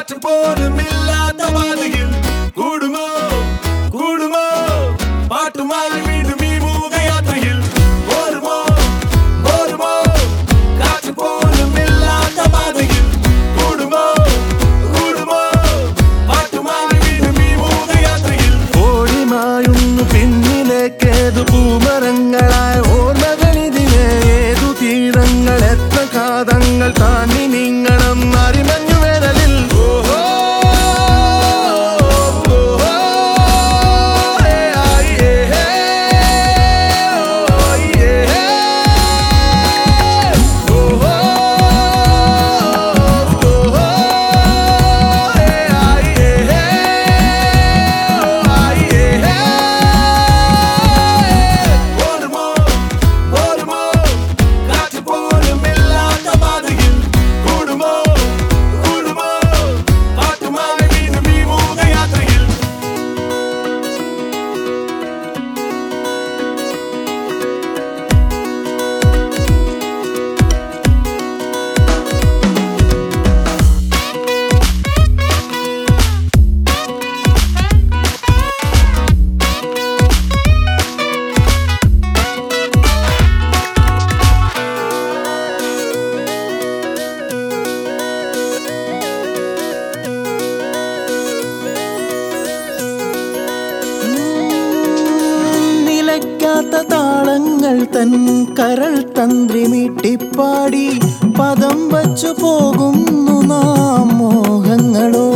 കാറ്റ് പോലുമില്ലാത്ത വാതിയിൽ കൂടുമോ? കൂടുമോ? പാട്ടുമായി വീണ്ടും ഈ മൂകയാത്രയിൽ ഓർമോ ഓർമോ കൂടുമോ കൂടുമോ ഏതു തീരങ്ങൾ എത്ര കാതങ്ങൾ താണ്ടി ഇല്ലാത്ത താളങ്ങൾ തൻ കരൾ തന്ത്രി മീട്ടിപ്പാടി പദം വച്ചു പോകുന്നു നാം മോഹങ്ങളോ.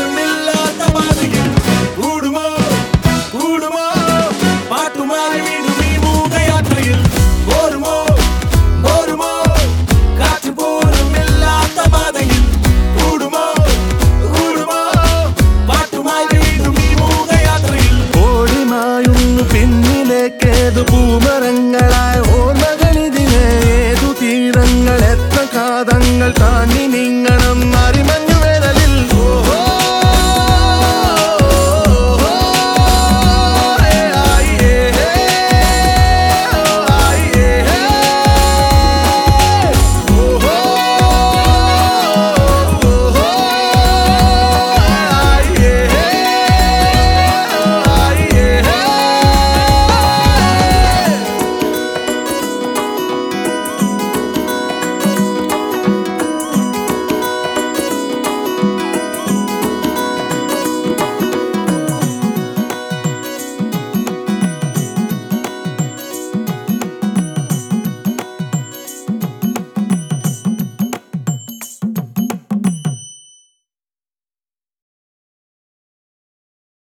ஊடுமில்லா தபாதையில் ஊடுமா